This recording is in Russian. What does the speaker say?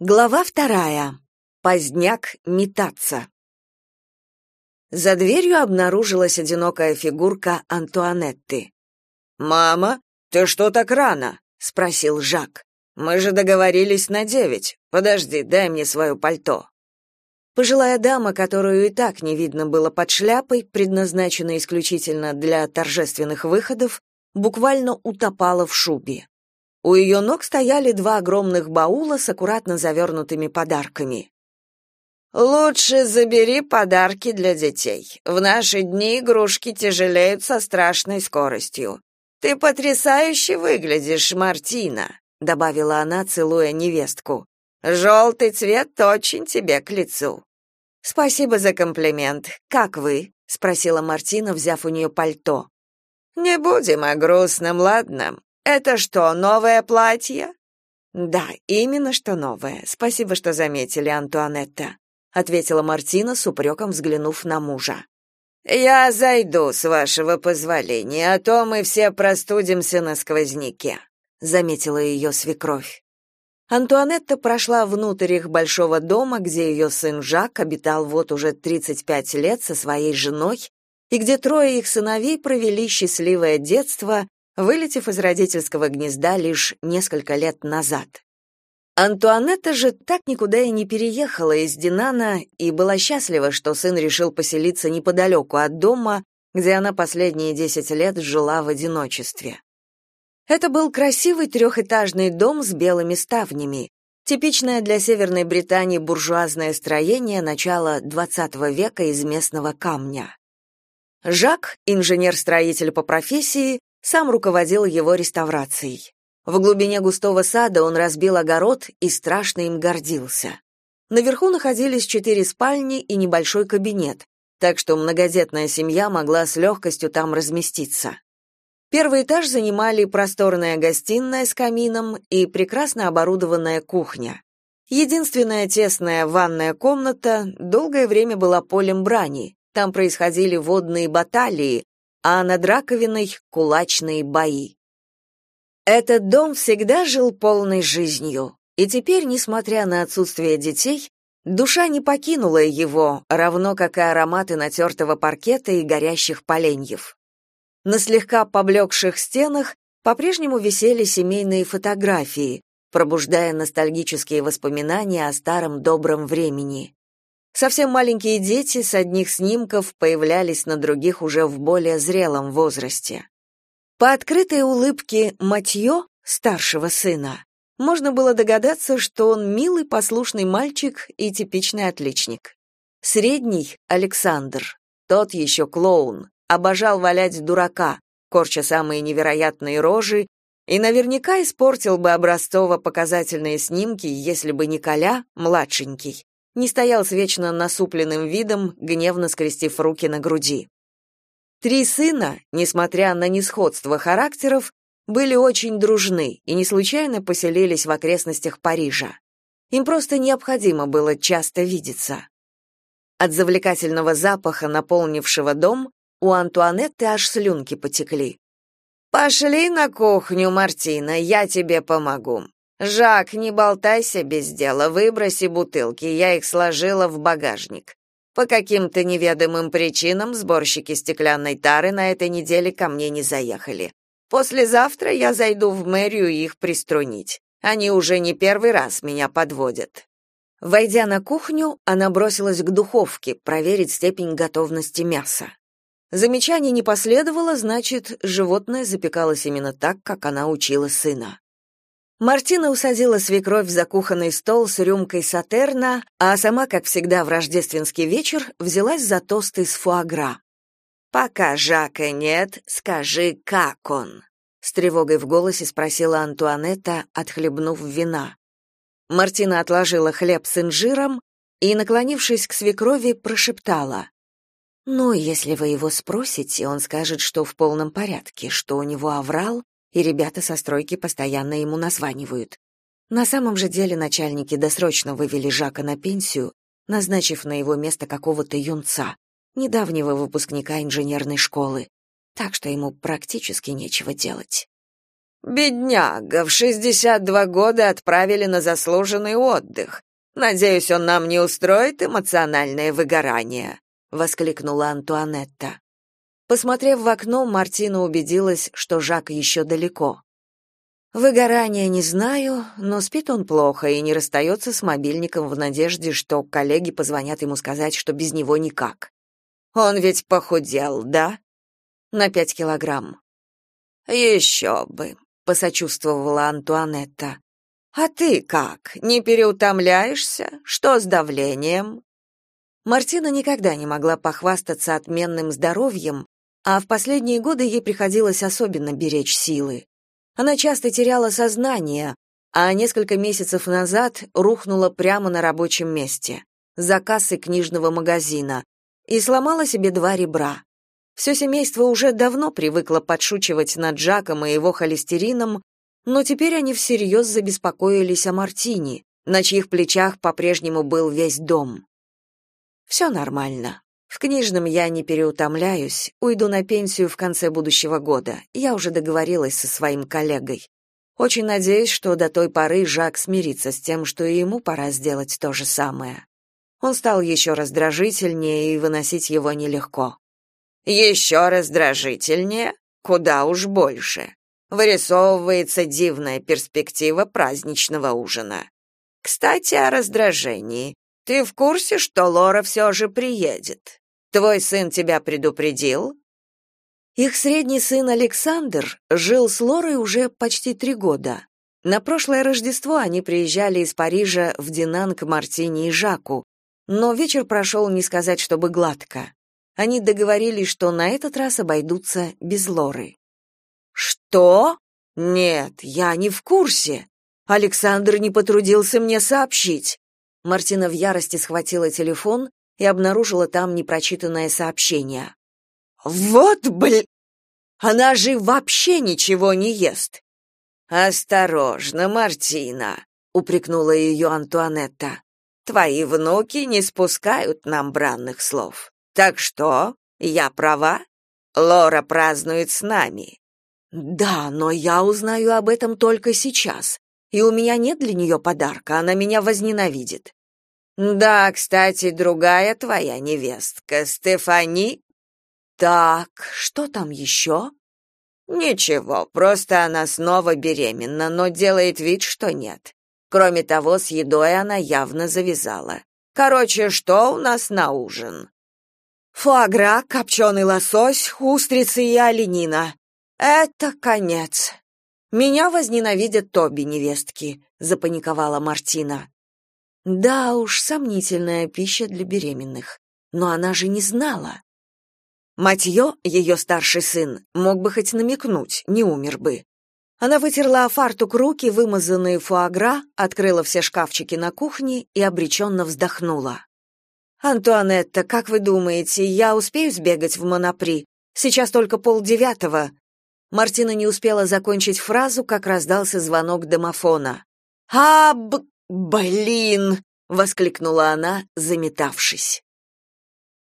Глава вторая. Поздняк метаться. За дверью обнаружилась одинокая фигурка Антуанетты. «Мама, ты что так рано?» — спросил Жак. «Мы же договорились на девять. Подожди, дай мне свое пальто». Пожилая дама, которую и так не видно было под шляпой, предназначенной исключительно для торжественных выходов, буквально утопала в шубе. У ее ног стояли два огромных баула с аккуратно завернутыми подарками. «Лучше забери подарки для детей. В наши дни игрушки тяжелеют со страшной скоростью. Ты потрясающе выглядишь, Мартина», — добавила она, целуя невестку. «Желтый цвет очень тебе к лицу». «Спасибо за комплимент. Как вы?» — спросила Мартина, взяв у нее пальто. «Не будем о грустном, ладно? Это что, новое платье? Да, именно что новое. Спасибо, что заметили, Антуанетта, ответила Мартина с упреком, взглянув на мужа. Я зайду с вашего позволения, а то мы все простудимся на сквозняке, заметила ее свекровь. Антуанетта прошла внутрь их большого дома, где ее сын Жак обитал вот уже 35 лет со своей женой, и где трое их сыновей провели счастливое детство вылетев из родительского гнезда лишь несколько лет назад. Антуанетта же так никуда и не переехала из Динана и была счастлива, что сын решил поселиться неподалеку от дома, где она последние десять лет жила в одиночестве. Это был красивый трехэтажный дом с белыми ставнями, типичное для Северной Британии буржуазное строение начала XX века из местного камня. Жак, инженер-строитель по профессии, сам руководил его реставрацией. В глубине густого сада он разбил огород и страшно им гордился. Наверху находились четыре спальни и небольшой кабинет, так что многодетная семья могла с легкостью там разместиться. Первый этаж занимали просторная гостиная с камином и прекрасно оборудованная кухня. Единственная тесная ванная комната долгое время была полем брани. Там происходили водные баталии, а над раковиной — кулачные бои. Этот дом всегда жил полной жизнью, и теперь, несмотря на отсутствие детей, душа не покинула его, равно как и ароматы натертого паркета и горящих поленьев. На слегка поблекших стенах по-прежнему висели семейные фотографии, пробуждая ностальгические воспоминания о старом добром времени. Совсем маленькие дети с одних снимков появлялись на других уже в более зрелом возрасте. По открытой улыбке Матьё, старшего сына, можно было догадаться, что он милый послушный мальчик и типичный отличник. Средний — Александр, тот еще клоун, обожал валять дурака, корча самые невероятные рожи, и наверняка испортил бы образцово-показательные снимки, если бы Николя, младшенький, не стоял с вечно насупленным видом, гневно скрестив руки на груди. Три сына, несмотря на несходство характеров, были очень дружны и не случайно поселились в окрестностях Парижа. Им просто необходимо было часто видеться. От завлекательного запаха, наполнившего дом, у Антуанетты аж слюнки потекли. «Пошли на кухню, Мартина, я тебе помогу», «Жак, не болтайся без дела, выброси бутылки, я их сложила в багажник. По каким-то неведомым причинам сборщики стеклянной тары на этой неделе ко мне не заехали. Послезавтра я зайду в мэрию их приструнить. Они уже не первый раз меня подводят». Войдя на кухню, она бросилась к духовке проверить степень готовности мяса. Замечаний не последовало, значит, животное запекалось именно так, как она учила сына. Мартина усадила свекровь за кухонный стол с рюмкой сатерна, а сама, как всегда в рождественский вечер, взялась за тост из фуагра. «Пока Жака нет, скажи, как он?» С тревогой в голосе спросила Антуанетта, отхлебнув вина. Мартина отложила хлеб с инжиром и, наклонившись к свекрови, прошептала. «Ну, если вы его спросите, он скажет, что в полном порядке, что у него оврал, и ребята со стройки постоянно ему названивают. На самом же деле начальники досрочно вывели Жака на пенсию, назначив на его место какого-то юнца, недавнего выпускника инженерной школы, так что ему практически нечего делать. Бедняга, в 62 года отправили на заслуженный отдых. Надеюсь, он нам не устроит эмоциональное выгорание, воскликнула Антуанетта. Посмотрев в окно, Мартина убедилась, что Жак еще далеко. Выгорания не знаю, но спит он плохо и не расстается с мобильником в надежде, что коллеги позвонят ему сказать, что без него никак. Он ведь похудел, да? На пять килограмм. «Еще бы, посочувствовала Антуанетта. А ты как? Не переутомляешься? Что с давлением? Мартина никогда не могла похвастаться отменным здоровьем, а в последние годы ей приходилось особенно беречь силы. Она часто теряла сознание, а несколько месяцев назад рухнула прямо на рабочем месте, за кассой книжного магазина, и сломала себе два ребра. Все семейство уже давно привыкло подшучивать над Джаком и его холестерином, но теперь они всерьез забеспокоились о Мартине, на чьих плечах по-прежнему был весь дом. «Все нормально. В книжном я не переутомляюсь, уйду на пенсию в конце будущего года. Я уже договорилась со своим коллегой. Очень надеюсь, что до той поры Жак смирится с тем, что и ему пора сделать то же самое. Он стал еще раздражительнее, и выносить его нелегко. «Еще раздражительнее? Куда уж больше. Вырисовывается дивная перспектива праздничного ужина. Кстати, о раздражении. Ты в курсе, что Лора все же приедет? Твой сын тебя предупредил? Их средний сын Александр жил с Лорой уже почти три года. На прошлое Рождество они приезжали из Парижа в Динан к Мартине и Жаку, но вечер прошел не сказать, чтобы гладко. Они договорились, что на этот раз обойдутся без Лоры. Что? Нет, я не в курсе. Александр не потрудился мне сообщить. Мартина в ярости схватила телефон и обнаружила там непрочитанное сообщение. «Вот, блин! Она же вообще ничего не ест!» «Осторожно, Мартина!» — упрекнула ее Антуанетта. «Твои внуки не спускают нам бранных слов. Так что, я права? Лора празднует с нами». «Да, но я узнаю об этом только сейчас и у меня нет для нее подарка, она меня возненавидит. Да, кстати, другая твоя невестка, Стефани. Так, что там еще?» Ничего, просто она снова беременна, но делает вид, что нет. Кроме того, с едой она явно завязала. Короче, что у нас на ужин? Фуагра, копченый лосось, устрицы и оленина. Это конец. Меня возненавидят Тоби невестки, запаниковала Мартина. Да уж, сомнительная пища для беременных. Но она же не знала. Матьё, ее старший сын, мог бы хоть намекнуть, не умер бы. Она вытерла о фартук руки, вымазанные фуагра, открыла все шкафчики на кухне и обреченно вздохнула. «Антуанетта, как вы думаете, я успею сбегать в Монапри? Сейчас только полдевятого. Мартина не успела закончить фразу, как раздался звонок домофона. «А, б... блин!» — воскликнула она, заметавшись.